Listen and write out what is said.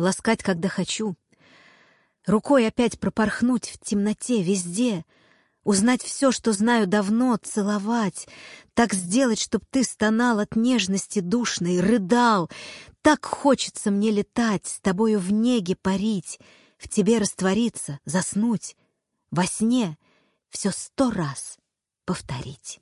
ласкать, когда хочу, рукой опять пропорхнуть в темноте везде, узнать все, что знаю давно, целовать, так сделать, чтоб ты стонал от нежности душной, рыдал. Так хочется мне летать, с тобою в неге парить, в тебе раствориться, заснуть, во сне все сто раз повторить.